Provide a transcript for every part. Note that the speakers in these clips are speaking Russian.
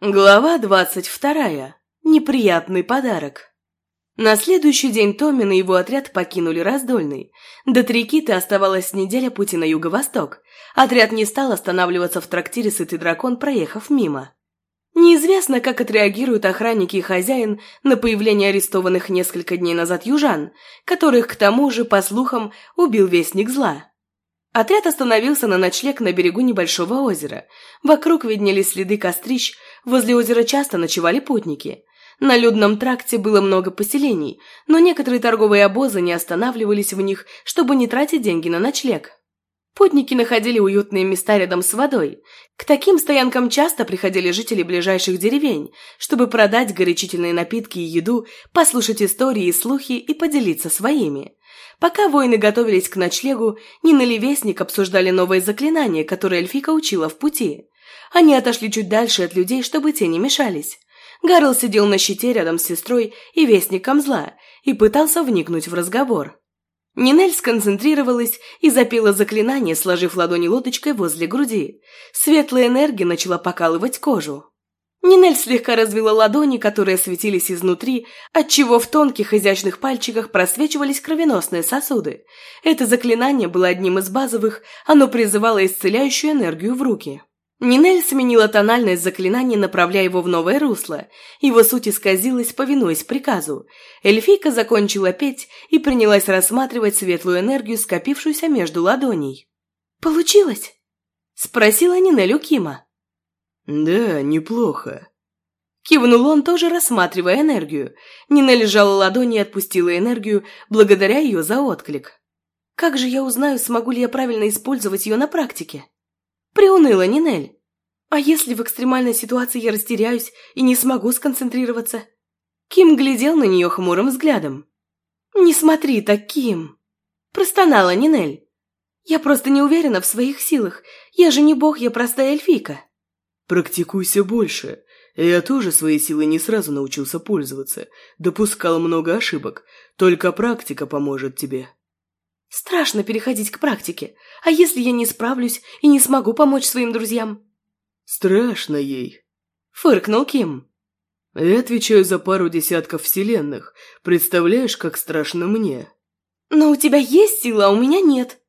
Глава двадцать вторая. Неприятный подарок. На следующий день Томин и его отряд покинули Раздольный. До Трикиты оставалась неделя пути на юго-восток. Отряд не стал останавливаться в трактире «Сытый дракон», проехав мимо. Неизвестно, как отреагируют охранники и хозяин на появление арестованных несколько дней назад южан, которых, к тому же, по слухам, убил Вестник Зла. Отряд остановился на ночлег на берегу небольшого озера. Вокруг виднелись следы кострищ, возле озера часто ночевали путники. На людном тракте было много поселений, но некоторые торговые обозы не останавливались в них, чтобы не тратить деньги на ночлег. Путники находили уютные места рядом с водой. К таким стоянкам часто приходили жители ближайших деревень, чтобы продать горячительные напитки и еду, послушать истории и слухи и поделиться своими. Пока воины готовились к ночлегу, Нина и Вестник обсуждали новые заклинания, которые эльфика учила в пути. Они отошли чуть дальше от людей, чтобы те не мешались. Гарл сидел на щите рядом с сестрой и Вестником зла и пытался вникнуть в разговор. Нинель сконцентрировалась и запела заклинание, сложив ладони лодочкой возле груди. Светлая энергия начала покалывать кожу. Нинель слегка развела ладони, которые светились изнутри, отчего в тонких изящных пальчиках просвечивались кровеносные сосуды. Это заклинание было одним из базовых, оно призывало исцеляющую энергию в руки. Нинель сменила тональность заклинания, направляя его в новое русло. Его суть исказилась, повинуясь приказу. Эльфийка закончила петь и принялась рассматривать светлую энергию, скопившуюся между ладоней. «Получилось?» – спросила Нинель у Кима. «Да, неплохо». Кивнул он, тоже рассматривая энергию. Нина лежала ладони и отпустила энергию, благодаря ее за отклик. «Как же я узнаю, смогу ли я правильно использовать ее на практике?» Приуныла Нинель. «А если в экстремальной ситуации я растеряюсь и не смогу сконцентрироваться?» Ким глядел на нее хмурым взглядом. «Не смотри так, Ким!» Простонала Нинель. «Я просто не уверена в своих силах. Я же не бог, я простая эльфийка». Практикуйся больше. Я тоже свои силы не сразу научился пользоваться. Допускал много ошибок. Только практика поможет тебе. Страшно переходить к практике. А если я не справлюсь и не смогу помочь своим друзьям? Страшно ей. Фыркнул Ким. Я отвечаю за пару десятков вселенных. Представляешь, как страшно мне? Но у тебя есть сила, а у меня нет.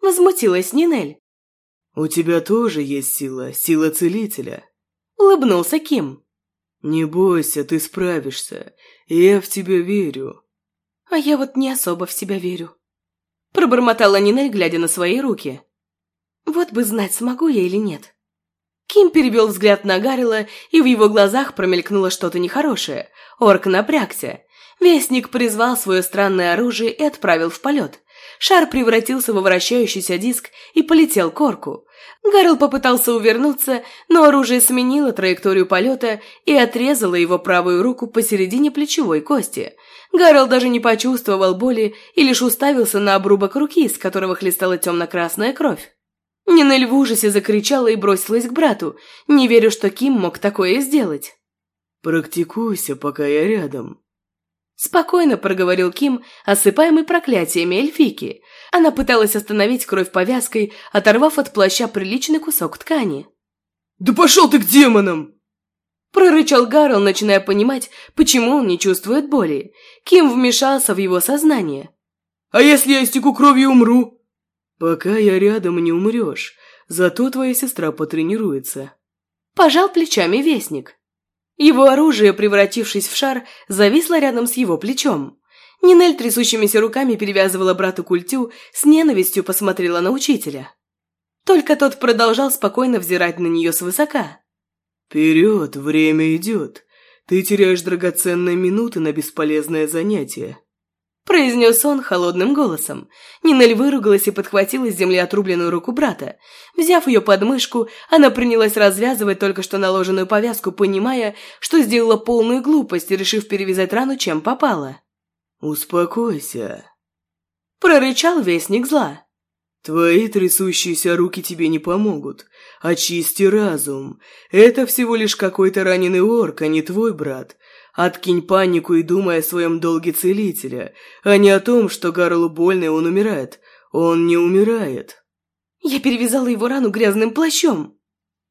Возмутилась Нинель. «У тебя тоже есть сила, сила целителя», — улыбнулся Ким. «Не бойся, ты справишься. Я в тебя верю». «А я вот не особо в себя верю», — пробормотала Нинель, глядя на свои руки. «Вот бы знать, смогу я или нет». Ким перевел взгляд на Гаррила, и в его глазах промелькнуло что-то нехорошее. Орк напрягся. Вестник призвал свое странное оружие и отправил в полет. Шар превратился во вращающийся диск и полетел к орку. Гарл попытался увернуться, но оружие сменило траекторию полета и отрезало его правую руку посередине плечевой кости. Гарл даже не почувствовал боли и лишь уставился на обрубок руки, из которого хлестала темно-красная кровь. Нинель в ужасе закричала и бросилась к брату, не верю, что Ким мог такое сделать. «Практикуйся, пока я рядом», Спокойно проговорил Ким, осыпаемый проклятиями эльфики. Она пыталась остановить кровь повязкой, оторвав от плаща приличный кусок ткани. «Да пошел ты к демонам!» Прорычал Гарл, начиная понимать, почему он не чувствует боли. Ким вмешался в его сознание. «А если я истеку кровью и умру?» «Пока я рядом, не умрешь. Зато твоя сестра потренируется». Пожал плечами вестник. Его оружие, превратившись в шар, зависло рядом с его плечом. Нинель трясущимися руками перевязывала брату культю, с ненавистью посмотрела на учителя. Только тот продолжал спокойно взирать на нее свысока. «Вперед, время идет. Ты теряешь драгоценные минуты на бесполезное занятие» произнес он холодным голосом. Нинель выругалась и подхватила с земли отрубленную руку брата. Взяв ее под мышку, она принялась развязывать только что наложенную повязку, понимая, что сделала полную глупость, решив перевязать рану, чем попало. «Успокойся», – прорычал вестник зла. «Твои трясущиеся руки тебе не помогут. Очисти разум. Это всего лишь какой-то раненый орк, а не твой брат. Откинь панику и думай о своем долге целителя, а не о том, что Гарлу больно и он умирает. Он не умирает. Я перевязала его рану грязным плащом.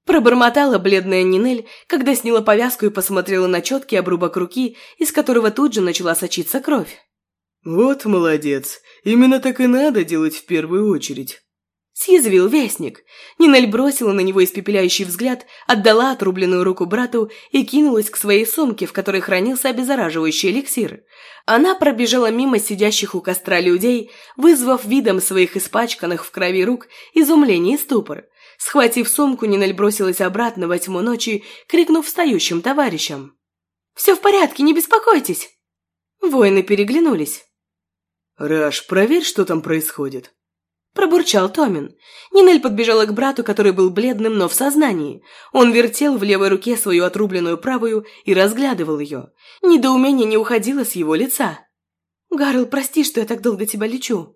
Пробормотала бледная Нинель, когда сняла повязку и посмотрела на четкий обрубок руки, из которого тут же начала сочиться кровь. «Вот молодец. Именно так и надо делать в первую очередь». Съязвил вестник. Нинель бросила на него испепеляющий взгляд, отдала отрубленную руку брату и кинулась к своей сумке, в которой хранился обеззараживающий эликсир. Она пробежала мимо сидящих у костра людей, вызвав видом своих испачканных в крови рук изумление и ступор. Схватив сумку, Нинель бросилась обратно во тьму ночи, крикнув встающим товарищам. «Все в порядке, не беспокойтесь!» Воины переглянулись. «Раш, проверь, что там происходит», Пробурчал Томин. Нинель подбежала к брату, который был бледным, но в сознании. Он вертел в левой руке свою отрубленную правую и разглядывал ее. Недоумение не уходило с его лица. «Гарл, прости, что я так долго тебя лечу».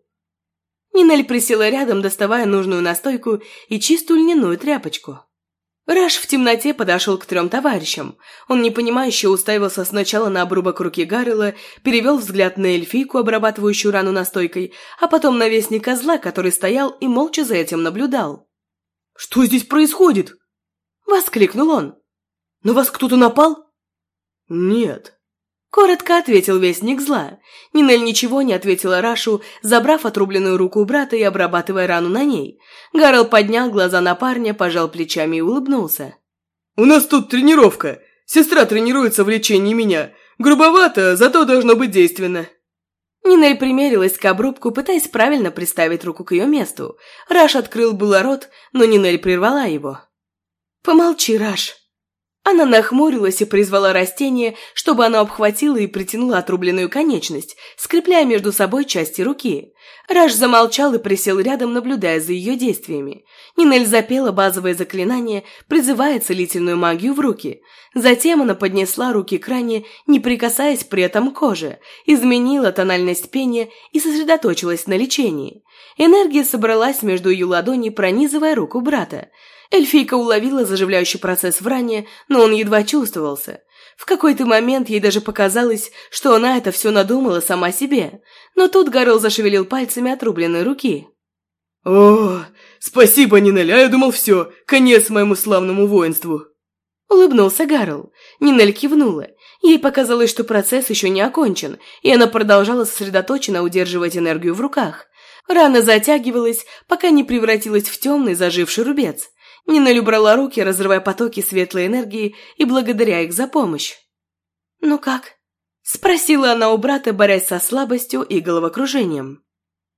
Нинель присела рядом, доставая нужную настойку и чистую льняную тряпочку. Раш в темноте подошел к трем товарищам. Он непонимающе уставился сначала на обрубок руки Гаррела, перевел взгляд на эльфийку, обрабатывающую рану настойкой, а потом на вестника зла, который стоял и молча за этим наблюдал. «Что здесь происходит?» – воскликнул он. «На вас кто-то напал?» «Нет», Коротко ответил вестник зла. Нинель ничего не ответила Рашу, забрав отрубленную руку у брата и обрабатывая рану на ней. Гарл поднял глаза на парня, пожал плечами и улыбнулся. «У нас тут тренировка. Сестра тренируется в лечении меня. Грубовато, зато должно быть действенно». Нинель примерилась к обрубку, пытаясь правильно приставить руку к ее месту. Раш открыл было рот, но Нинель прервала его. «Помолчи, Раш», она нахмурилась и призвала растение, чтобы оно обхватило и притянуло отрубленную конечность, скрепляя между собой части руки. Раш замолчал и присел рядом, наблюдая за ее действиями. Нинель запела базовое заклинание, призывая целительную магию в руки. Затем она поднесла руки к ране, не прикасаясь при этом к коже, изменила тональность пения и сосредоточилась на лечении. Энергия собралась между ее ладоней, пронизывая руку брата. Эльфийка уловила заживляющий процесс в ране, но он едва чувствовался. В какой-то момент ей даже показалось, что она это все надумала сама себе. Но тут Гарл зашевелил пальцами отрубленной руки. «О, спасибо, Нинель, а я думал все, конец моему славному воинству!» Улыбнулся Гарл. Нинель кивнула. Ей показалось, что процесс еще не окончен, и она продолжала сосредоточенно удерживать энергию в руках. Рана затягивалась, пока не превратилась в темный заживший рубец. Нинель убрала руки, разрывая потоки светлой энергии и благодаря их за помощь. «Ну как?» – спросила она у брата, борясь со слабостью и головокружением.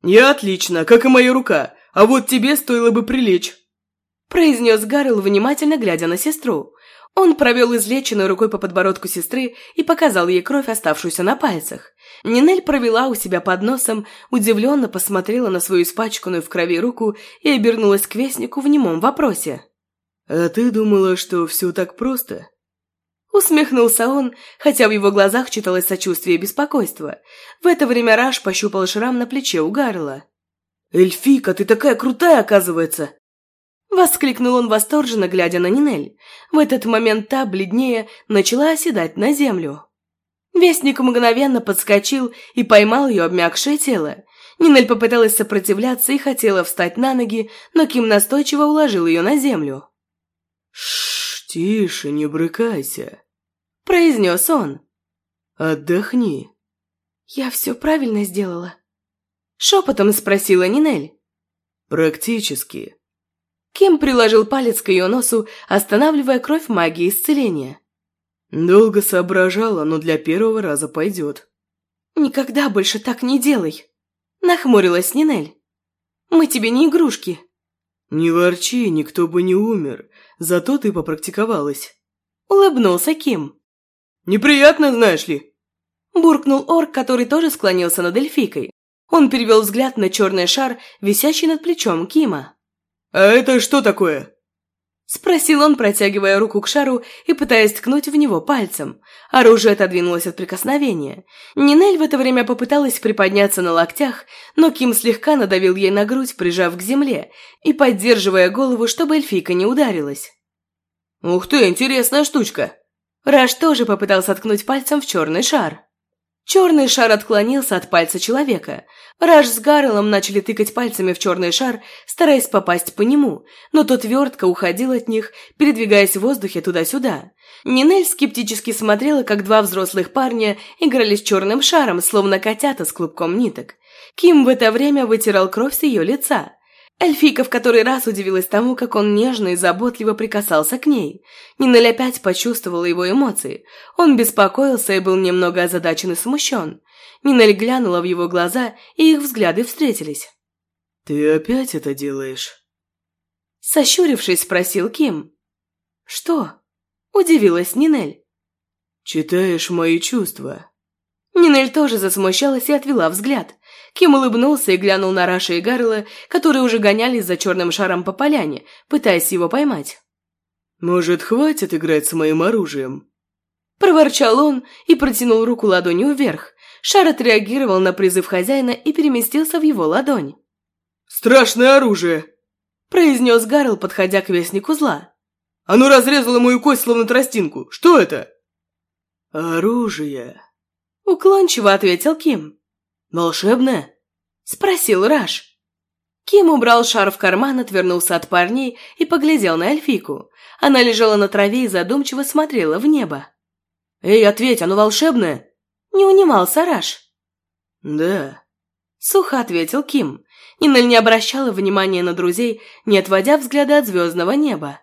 «Я отлично, как и моя рука, а вот тебе стоило бы прилечь», – произнес Гаррел, внимательно глядя на сестру. Он провел излеченной рукой по подбородку сестры и показал ей кровь, оставшуюся на пальцах. Нинель провела у себя под носом, удивленно посмотрела на свою испачканную в крови руку и обернулась к вестнику в немом вопросе. «А ты думала, что все так просто?» Усмехнулся он, хотя в его глазах читалось сочувствие и беспокойство. В это время Раш пощупал шрам на плече у Гарла. «Эльфика, ты такая крутая, оказывается!» Воскликнул он восторженно, глядя на Нинель. В этот момент та, бледнее, начала оседать на землю. Вестник мгновенно подскочил и поймал ее обмякшее тело. Нинель попыталась сопротивляться и хотела встать на ноги, но Ким настойчиво уложил ее на землю. «Шш, тише, не брыкайся», – произнес он. «Отдохни». «Я все правильно сделала?» Шепотом спросила Нинель. «Практически». Ким приложил палец к ее носу, останавливая кровь магии исцеления. Долго соображала, но для первого раза пойдет. «Никогда больше так не делай!» Нахмурилась Нинель. «Мы тебе не игрушки!» «Не ворчи, никто бы не умер, зато ты попрактиковалась!» Улыбнулся Ким. «Неприятно, знаешь ли?» Буркнул орк, который тоже склонился над эльфийкой. Он перевел взгляд на черный шар, висящий над плечом Кима. «А это что такое?» Спросил он, протягивая руку к шару и пытаясь ткнуть в него пальцем. Оружие отодвинулось от прикосновения. Нинель в это время попыталась приподняться на локтях, но Ким слегка надавил ей на грудь, прижав к земле и поддерживая голову, чтобы эльфийка не ударилась. «Ух ты, интересная штучка!» Раш тоже попытался ткнуть пальцем в черный шар. Черный шар отклонился от пальца человека. Раш с Гаррелом начали тыкать пальцами в черный шар, стараясь попасть по нему, но тот вертко уходил от них, передвигаясь в воздухе туда-сюда. Нинель скептически смотрела, как два взрослых парня играли с черным шаром, словно котята с клубком ниток. Ким в это время вытирал кровь с ее лица. Эльфийка в который раз удивилась тому, как он нежно и заботливо прикасался к ней. Нинель опять почувствовала его эмоции. Он беспокоился и был немного озадачен и смущен. Нинель глянула в его глаза, и их взгляды встретились. «Ты опять это делаешь?» Сощурившись, спросил Ким. «Что?» – удивилась Нинель. «Читаешь мои чувства». Нинель тоже засмущалась и отвела взгляд. Ким улыбнулся и глянул на Раша и Гарла, которые уже гонялись за черным шаром по поляне, пытаясь его поймать. «Может, хватит играть с моим оружием?» Проворчал он и протянул руку ладонью вверх. Шар отреагировал на призыв хозяина и переместился в его ладонь. «Страшное оружие!» произнес Гарл, подходя к вестнику зла. «Оно разрезало мою кость, словно тростинку. Что это?» «Оружие!» Уклончиво ответил Ким. «Волшебное?» – спросил Раш. Ким убрал шар в карман, отвернулся от парней и поглядел на эльфику. Она лежала на траве и задумчиво смотрела в небо. «Эй, ответь, оно волшебное?» Не унимался Раш. «Да», – сухо ответил Ким. Нинель не обращала внимания на друзей, не отводя взгляда от звездного неба.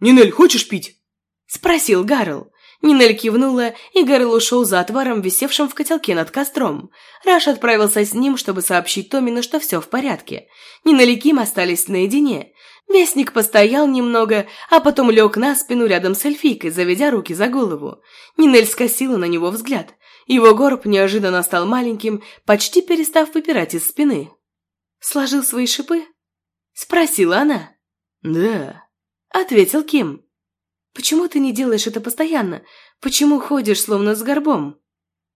«Нинель, хочешь пить?» – спросил Гарл. Нинель кивнула, и Гэрл ушел за отваром, висевшим в котелке над костром. Раш отправился с ним, чтобы сообщить Томину, что все в порядке. Нинель и Ким остались наедине. Вестник постоял немного, а потом лег на спину рядом с эльфийкой, заведя руки за голову. Нинель скосила на него взгляд. Его горб неожиданно стал маленьким, почти перестав выпирать из спины. «Сложил свои шипы?» – спросила она. «Да», – ответил Ким. Почему ты не делаешь это постоянно? Почему ходишь словно с горбом?»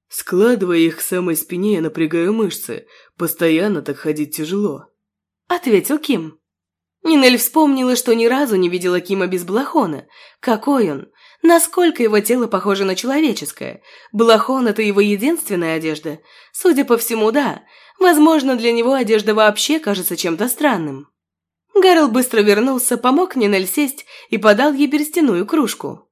«Складывая их к самой спине, я напрягаю мышцы. Постоянно так ходить тяжело», — ответил Ким. Нинель вспомнила, что ни разу не видела Кима без балахона. Какой он? Насколько его тело похоже на человеческое? Балахон – это его единственная одежда? Судя по всему, да. Возможно, для него одежда вообще кажется чем-то странным. Гарл быстро вернулся, помог Нинель сесть и подал ей берестяную кружку.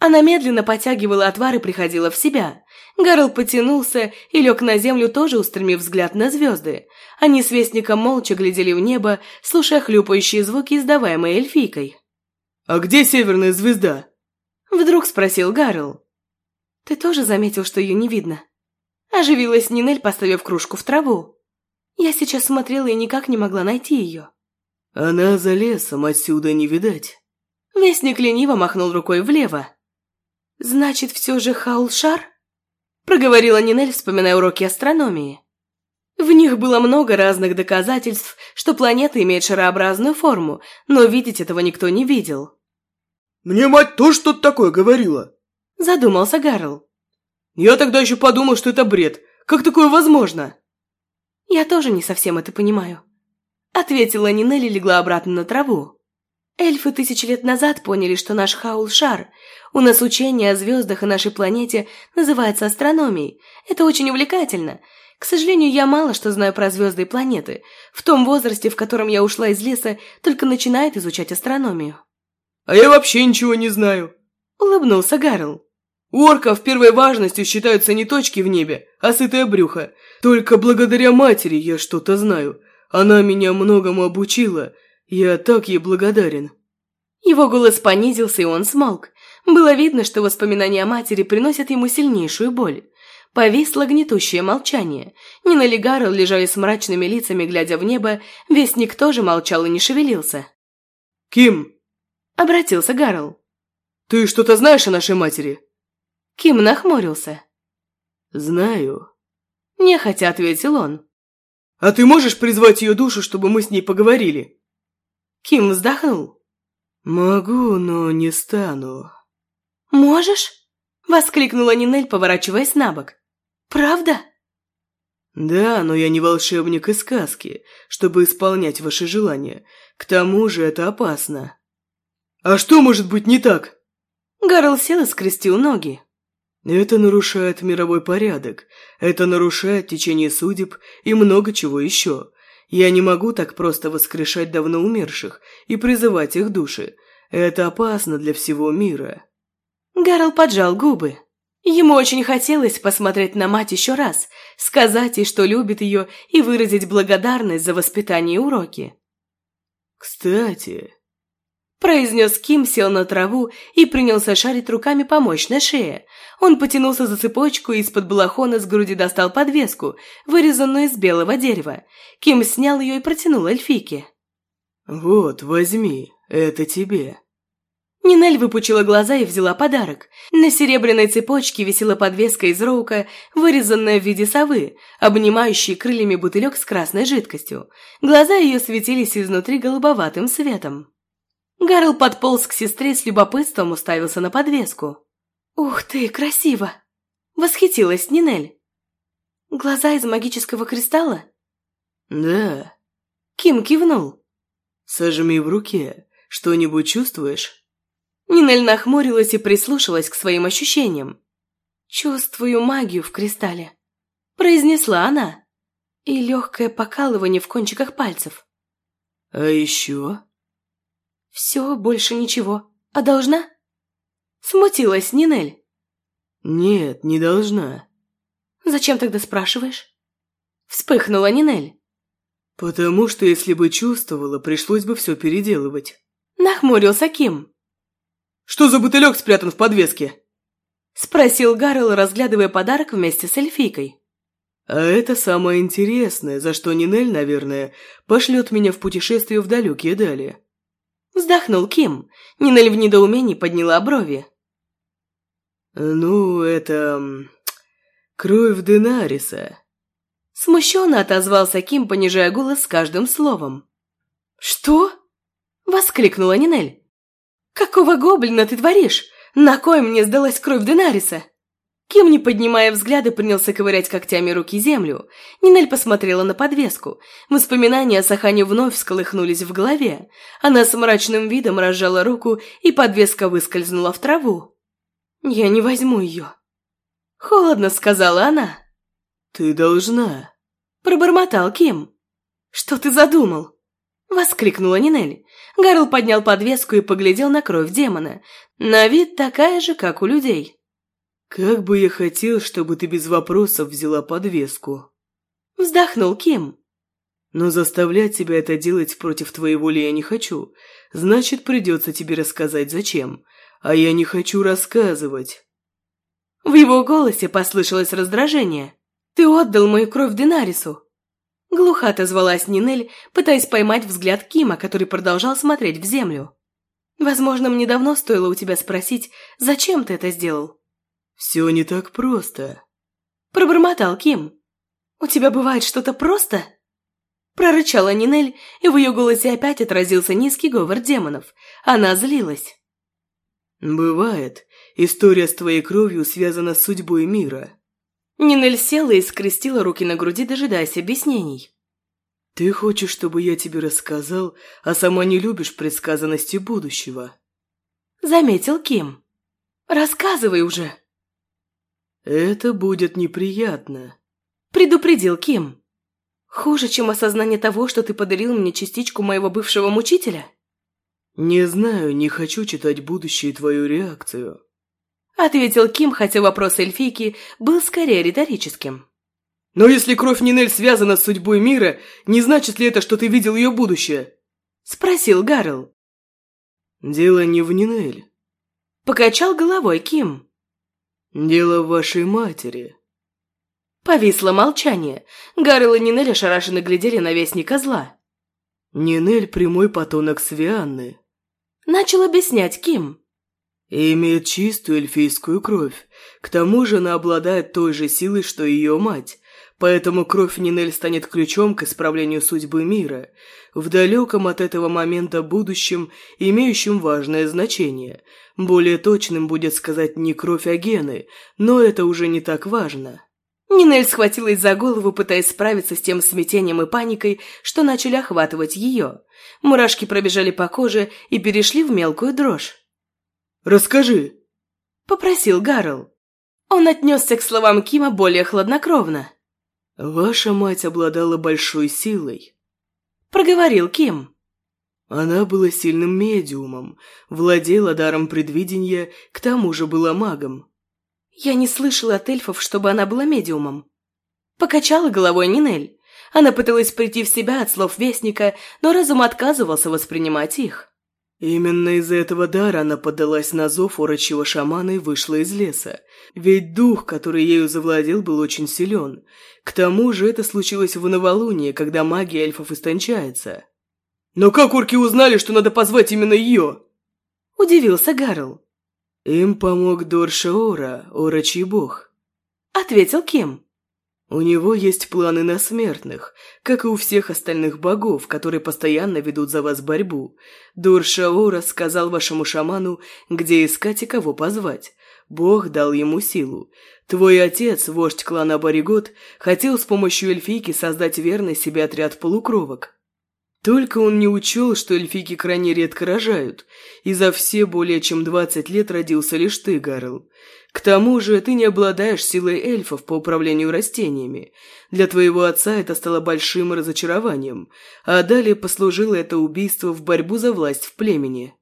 Она медленно потягивала отвар и приходила в себя. Гарл потянулся и лег на землю, тоже устремив взгляд на звезды. Они с Вестником молча глядели в небо, слушая хлюпающие звуки, издаваемые эльфийкой. «А где северная звезда?» Вдруг спросил Гарл. «Ты тоже заметил, что ее не видно?» Оживилась Нинель, поставив кружку в траву. Я сейчас смотрела и никак не могла найти ее. Она за лесом, отсюда не видать. Вестник лениво махнул рукой влево. «Значит, все же Хаулшар?» Проговорила Нинель, вспоминая уроки астрономии. В них было много разных доказательств, что планета имеет шарообразную форму, но видеть этого никто не видел. «Мне мать тоже что-то такое говорила!» Задумался Гарл. «Я тогда еще подумал, что это бред. Как такое возможно?» «Я тоже не совсем это понимаю», Ответила Нинель и легла обратно на траву. Эльфы тысячи лет назад поняли, что наш хаул – шар. У нас учение о звездах и нашей планете называется астрономией. Это очень увлекательно. К сожалению, я мало что знаю про звезды и планеты. В том возрасте, в котором я ушла из леса, только начинает изучать астрономию. «А я вообще ничего не знаю», – улыбнулся Гарл. У орков первой важностью считаются не точки в небе, а сытое брюхо. Только благодаря матери я что-то знаю. Она меня многому обучила. Я так ей благодарен». Его голос понизился, и он смолк. Было видно, что воспоминания о матери приносят ему сильнейшую боль. Повисло гнетущее молчание. Нина и Гарл лежали с мрачными лицами, глядя в небо. Вестник тоже молчал и не шевелился. «Ким!» – обратился Гарл. «Ты что-то знаешь о нашей матери?» Ким нахмурился. «Знаю», – нехотя ответил он. А ты можешь призвать ее душу, чтобы мы с ней поговорили?» Ким вздохнул. «Могу, но не стану». «Можешь?» – воскликнула Нинель, поворачиваясь на бок. «Правда?» «Да, но я не волшебник из сказки, чтобы исполнять ваши желания. К тому же это опасно». «А что может быть не так?» Гарл сел и скрестил ноги. Это нарушает мировой порядок, это нарушает течение судеб и много чего еще. Я не могу так просто воскрешать давно умерших и призывать их души. Это опасно для всего мира». Гарл поджал губы. Ему очень хотелось посмотреть на мать еще раз, сказать ей, что любит ее, и выразить благодарность за воспитание и уроки. «Кстати...» Произнес Ким, сел на траву и принялся шарить руками по мощной шее. Он потянулся за цепочку и из-под балахона с груди достал подвеску, вырезанную из белого дерева. Ким снял ее и протянул эльфике. «Вот, возьми, это тебе». Нинель выпучила глаза и взяла подарок. На серебряной цепочке висела подвеска из роука, вырезанная в виде совы, обнимающей крыльями бутылек с красной жидкостью. Глаза ее светились изнутри голубоватым светом. Гарл подполз к сестре с любопытством уставился на подвеску. «Ух ты, красиво!» – восхитилась Нинель. «Глаза из магического кристалла?» «Да». Ким кивнул. «Сожми в руке. Что-нибудь чувствуешь?» Нинель нахмурилась и прислушалась к своим ощущениям. «Чувствую магию в кристалле», – произнесла она. И легкое покалывание в кончиках пальцев. «А еще?» «Все, больше ничего. А должна?» Смутилась Нинель. «Нет, не должна». «Зачем тогда спрашиваешь?» Вспыхнула Нинель. «Потому что если бы чувствовала, пришлось бы все переделывать». Нахмурился Ким. Что за бутылек спрятан в подвеске?» Спросил Гаррел, разглядывая подарок вместе с эльфийкой. «А это самое интересное, за что Нинель, наверное, пошлет меня в путешествие в далекие дали». Вздохнул Ким. Нинель в недоумении подняла брови. «Ну, это... кровь Денариса». Смущенно отозвался Ким, понижая голос с каждым словом. «Что?» – воскликнула Нинель. «Какого гоблина ты творишь? На кой мне сдалась кровь Денариса?» Ким, не поднимая взгляда, принялся ковырять когтями руки землю. Нинель посмотрела на подвеску. Воспоминания о Сахане вновь всколыхнулись в голове. Она с мрачным видом разжала руку, и подвеска выскользнула в траву. «Я не возьму ее». «Холодно», — сказала она. «Ты должна», — пробормотал Ким. «Что ты задумал?» — воскликнула Нинель. Гарл поднял подвеску и поглядел на кровь демона. На вид такая же, как у людей. «Как бы я хотел, чтобы ты без вопросов взяла подвеску!» Вздохнул Ким. «Но заставлять тебя это делать против твоей воли я не хочу. Значит, придется тебе рассказать, зачем. А я не хочу рассказывать». В его голосе послышалось раздражение. «Ты отдал мою кровь Динарису!» Глухо отозвалась Нинель, пытаясь поймать взгляд Кима, который продолжал смотреть в землю. «Возможно, мне давно стоило у тебя спросить, зачем ты это сделал?» «Все не так просто», – пробормотал Ким. «У тебя бывает что-то просто?» Прорычала Нинель, и в ее голосе опять отразился низкий говор демонов. Она злилась. «Бывает. История с твоей кровью связана с судьбой мира. Нинель села и скрестила руки на груди, дожидаясь объяснений. «Ты хочешь, чтобы я тебе рассказал, а сама не любишь предсказанности будущего?» Заметил Ким. «Рассказывай уже!» «Это будет неприятно», — предупредил Ким. «Хуже, чем осознание того, что ты подарил мне частичку моего бывшего мучителя?» «Не знаю, не хочу читать будущее и твою реакцию», Ответил Ким, хотя вопрос эльфийки был скорее риторическим. «Но если кровь Нинель связана с судьбой мира, не значит ли это, что ты видел ее будущее?» Спросил Гарл. «Дело не в Нинель». Покачал головой Ким. «Дело в вашей матери». Повисло молчание. Гарл и Нинель ошарашенно глядели на вестника зла. «Нинель – прямой потомок Свианны». Начал объяснять Ким и имеет чистую эльфийскую кровь. К тому же она обладает той же силой, что и ее мать, поэтому кровь Нинель станет ключом к исправлению судьбы мира, в далеком от этого момента будущем, имеющем важное значение. Более точным будет сказать не кровь, а гены, но это уже не так важно. Нинель схватилась за голову, пытаясь справиться с тем смятением и паникой, что начали охватывать ее. Мурашки пробежали по коже и перешли в мелкую дрожь. Расскажи!» – попросил Гарл. Он отнесся к словам Кима более хладнокровно. «Ваша мать обладала большой силой», — проговорил Ким. Она была сильным медиумом, владела даром предвидения, к тому же была магом. Я не слышала от эльфов, чтобы она была медиумом. Покачала головой Нинель. Она пыталась прийти в себя от слов Вестника, но разум отказывался воспринимать их. Именно из-за этого дара она поддалась на зов урочего шамана и вышла из леса. Ведь дух, который ею завладел, был очень силен. К тому же это случилось в новолуние, когда магия эльфов истончается. «Но как орки узнали, что надо позвать именно ее?» Удивился Гарл. «Им помог Дор Шаора, орочий бог», — ответил Ким. У него есть планы на смертных, как и у всех остальных богов, которые постоянно ведут за вас борьбу. Дур-Шаура сказал вашему шаману, где искать и кого позвать. Бог дал ему силу. Твой отец, вождь клана Боригот, хотел с помощью эльфийки создать верный себе отряд полукровок. Только он не учел, что эльфийки крайне редко рожают, и за все более чем двадцать лет родился лишь ты, Гарл. К тому же ты не обладаешь силой эльфов по управлению растениями. Для твоего отца это стало большим разочарованием, а далее послужило это убийство в борьбу за власть в племени.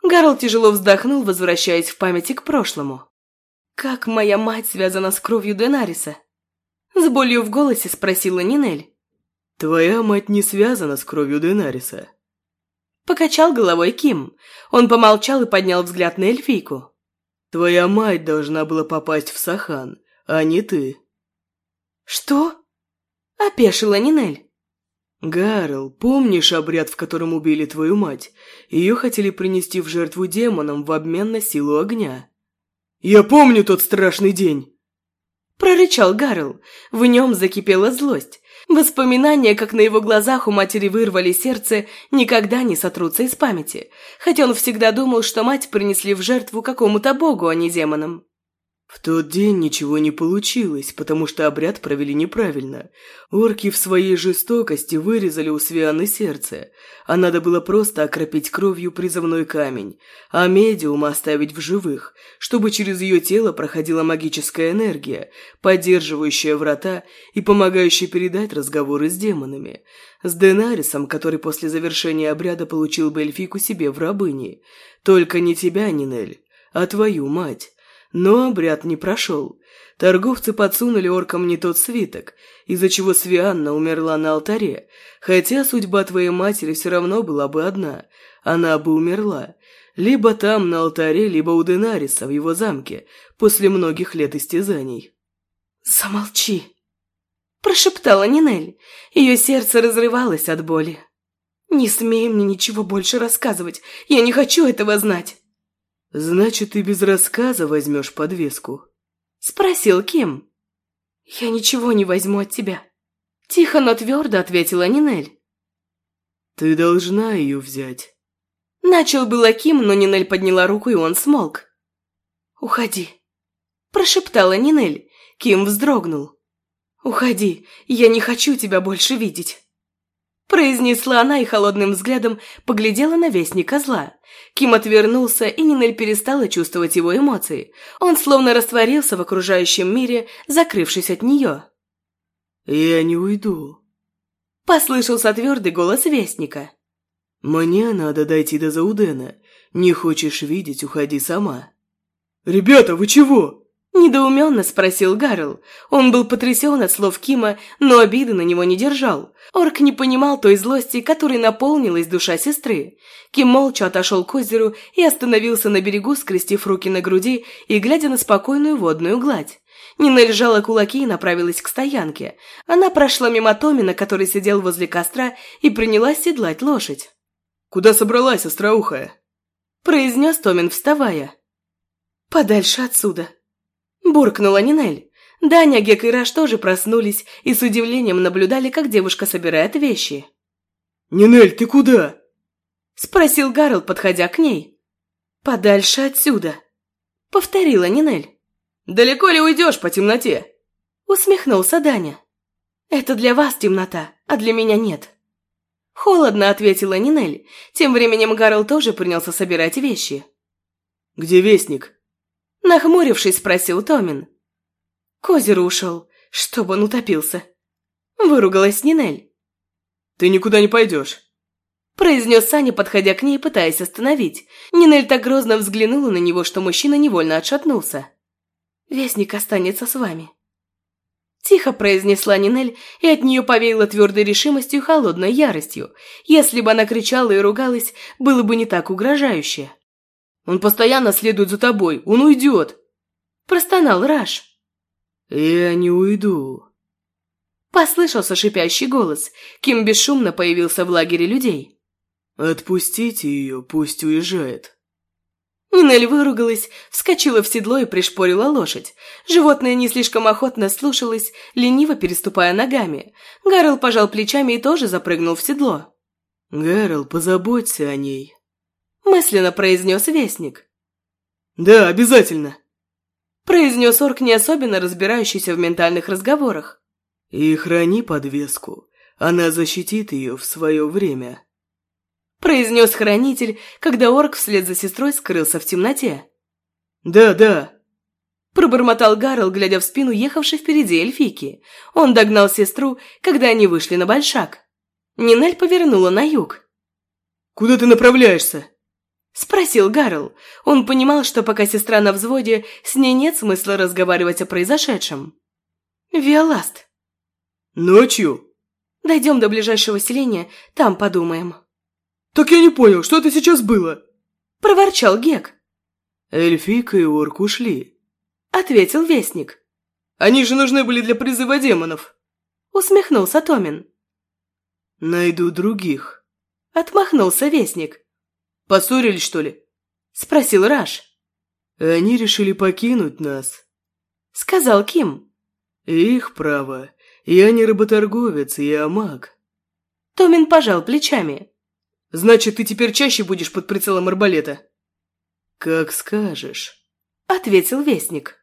Гарл тяжело вздохнул, возвращаясь в памяти к прошлому. «Как моя мать связана с кровью Денариса?» С болью в голосе спросила Нинель. «Твоя мать не связана с кровью Денариса». Покачал головой Ким. Он помолчал и поднял взгляд на эльфийку. Твоя мать должна была попасть в Сахан, а не ты». «Что?» – опешила Нинель. «Гарл, помнишь обряд, в котором убили твою мать? Ее хотели принести в жертву демонам в обмен на силу огня». «Я помню тот страшный день!» Прорычал Гарл. В нем закипела злость. Воспоминания, как на его глазах у матери вырвали сердце, никогда не сотрутся из памяти, хотя он всегда думал, что мать принесли в жертву какому-то богу, а не демонам. В тот день ничего не получилось, потому что обряд провели неправильно. Орки в своей жестокости вырезали у Свианы сердце, а надо было просто окропить кровью призывной камень, а медиума оставить в живых, чтобы через ее тело проходила магическая энергия, поддерживающая врата и помогающая передать разговоры с демонами. С Денарисом, который после завершения обряда получил бы эльфику себе в рабыни. Только не тебя, Нинель, а твою мать. Но обряд не прошел. Торговцы подсунули оркам не тот свиток, из-за чего Свианна умерла на алтаре, хотя судьба твоей матери все равно была бы одна. Она бы умерла. Либо там, на алтаре, либо у Денариса, в его замке, после многих лет истязаний. «Замолчи!» – прошептала Нинель. Ее сердце разрывалось от боли. «Не смей мне ничего больше рассказывать. Я не хочу этого знать!» «Значит, ты без рассказа возьмешь подвеску?» — спросил Ким. «Я ничего не возьму от тебя», — тихо, но твердо ответила Нинель. «Ты должна ее взять». Начал было Ким, но Нинель подняла руку, и он смолк. «Уходи», — прошептала Нинель. Ким вздрогнул. «Уходи, я не хочу тебя больше видеть». Произнесла она и холодным взглядом поглядела на вестника зла. Ким отвернулся, и Нинель перестала чувствовать его эмоции. Он словно растворился в окружающем мире, закрывшись от нее. «Я не уйду», — послышался твердый голос вестника. «Мне надо дойти до Заудена. Не хочешь видеть, уходи сама». «Ребята, вы чего?» Недоуменно спросил Гарл. Он был потрясен от слов Кима, но обиды на него не держал. Орк не понимал той злости, которой наполнилась душа сестры. Ким молча отошел к озеру и остановился на берегу, скрестив руки на груди и глядя на спокойную водную гладь. Нина лежала кулаки и направилась к стоянке. Она прошла мимо Томина, который сидел возле костра, и принялась седлать лошадь. «Куда собралась, остроухая?» произнес Томин, вставая. «Подальше отсюда», Буркнула Нинель. Даня, Гек и Раш тоже проснулись и с удивлением наблюдали, как девушка собирает вещи. «Нинель, ты куда?» Спросил Гарл, подходя к ней. «Подальше отсюда», — повторила Нинель. «Далеко ли уйдешь по темноте?» Усмехнулся Даня. «Это для вас темнота, а для меня нет». Холодно ответила Нинель. Тем временем Гарл тоже принялся собирать вещи. «Где вестник?» Нахмурившись, спросил Томин. К озеру ушел, чтобы он утопился. Выругалась Нинель. «Ты никуда не пойдешь», – произнес Саня, подходя к ней, пытаясь остановить. Нинель так грозно взглянула на него, что мужчина невольно отшатнулся. «Вестник останется с вами». Тихо произнесла Нинель, и от нее повеяло твердой решимостью и холодной яростью. Если бы она кричала и ругалась, было бы не так угрожающе. «Он постоянно следует за тобой, он уйдет!» Простонал Раш. «Я не уйду», Послышался шипящий голос. Ким бесшумно появился в лагере людей. «Отпустите ее, пусть уезжает». Нинель выругалась, вскочила в седло и пришпорила лошадь. Животное не слишком охотно слушалось, лениво переступая ногами. Гарл пожал плечами и тоже запрыгнул в седло. «Гарл, позаботься о ней», – мысленно произнес Вестник. «Да, обязательно», – произнес орк, не особенно разбирающийся в ментальных разговорах. «И храни подвеску, она защитит ее в свое время» произнес хранитель, когда орк вслед за сестрой скрылся в темноте. «Да, да», Пробормотал Гарл, глядя в спину ехавшей впереди эльфийки. Он догнал сестру, когда они вышли на большак. Нинель повернула на юг. «Куда ты направляешься?» Спросил Гарл. Он понимал, что пока сестра на взводе, с ней нет смысла разговаривать о произошедшем. «Виоласт». «Ночью?» «Дойдем до ближайшего селения, там подумаем». «Так я не понял, что это сейчас было?» Проворчал Гек. «Эльфика и орк ушли», — ответил Вестник. «Они же нужны были для призыва демонов», — усмехнулся Томин. «Найду других», — отмахнулся Вестник. «Поссорились, что ли?» — спросил Раш. «Они решили покинуть нас», — сказал Ким. «Их право. Я не работорговец, я маг». Томин пожал плечами. Значит, ты теперь чаще будешь под прицелом арбалета?» «Как скажешь», — ответил Вестник.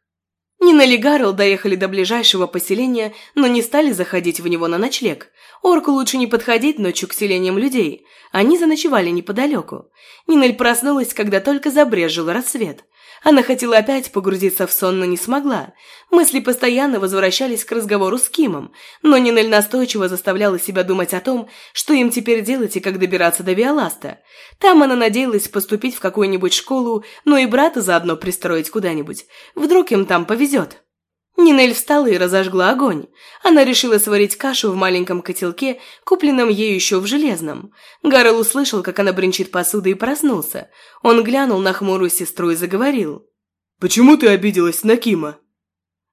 Нина и Гарл доехали до ближайшего поселения, но не стали заходить в него на ночлег. Орку лучше не подходить ночью к селениям людей. Они заночевали неподалеку. Нинель проснулась, когда только забрежил рассвет. Она хотела опять погрузиться в сон, но не смогла. Мысли постоянно возвращались к разговору с Кимом, но Нинель настойчиво заставляла себя думать о том, что им теперь делать и как добираться до Виоласта. Там она надеялась поступить в какую-нибудь школу, но и брата заодно пристроить куда-нибудь. Вдруг им там повезет. Нинель встала и разожгла огонь. Она решила сварить кашу в маленьком котелке, купленном ею еще в железном. Гаррел услышал, как она бренчит посудой и проснулся. Он глянул на хмурую сестру и заговорил. «Почему ты обиделась на Кима?»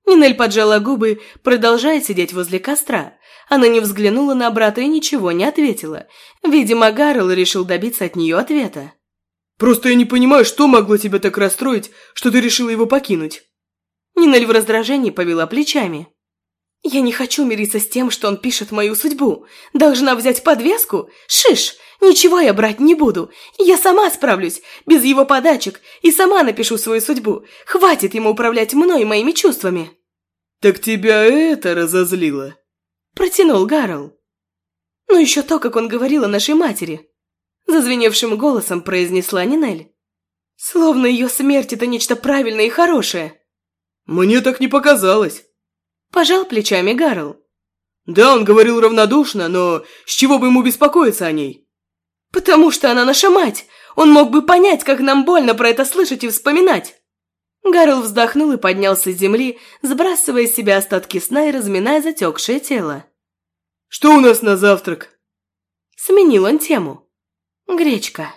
Нинель поджала губы, продолжая сидеть возле костра. Она не взглянула на брата и ничего не ответила. Видимо, Гаррел решил добиться от нее ответа. «Просто я не понимаю, что могло тебя так расстроить, что ты решила его покинуть?» Нинель в раздражении повела плечами. «Я не хочу мириться с тем, что он пишет мою судьбу. Должна взять подвеску? Шиш! Ничего я брать не буду. Я сама справлюсь, без его подачек, и сама напишу свою судьбу. Хватит ему управлять мной и моими чувствами». «Так тебя это разозлило?» Протянул Гарл. «Ну еще то, как он говорил о нашей матери». Зазвеневшим голосом произнесла Нинель. «Словно ее смерть – это нечто правильное и хорошее». «Мне так не показалось!» Пожал плечами Гарл. «Да, он говорил равнодушно, но с чего бы ему беспокоиться о ней?» «Потому что она наша мать! Он мог бы понять, как нам больно про это слышать и вспоминать!» Гарл вздохнул и поднялся с земли, сбрасывая с себя остатки сна и разминая затекшее тело. «Что у нас на завтрак?» Сменил он тему. «Гречка».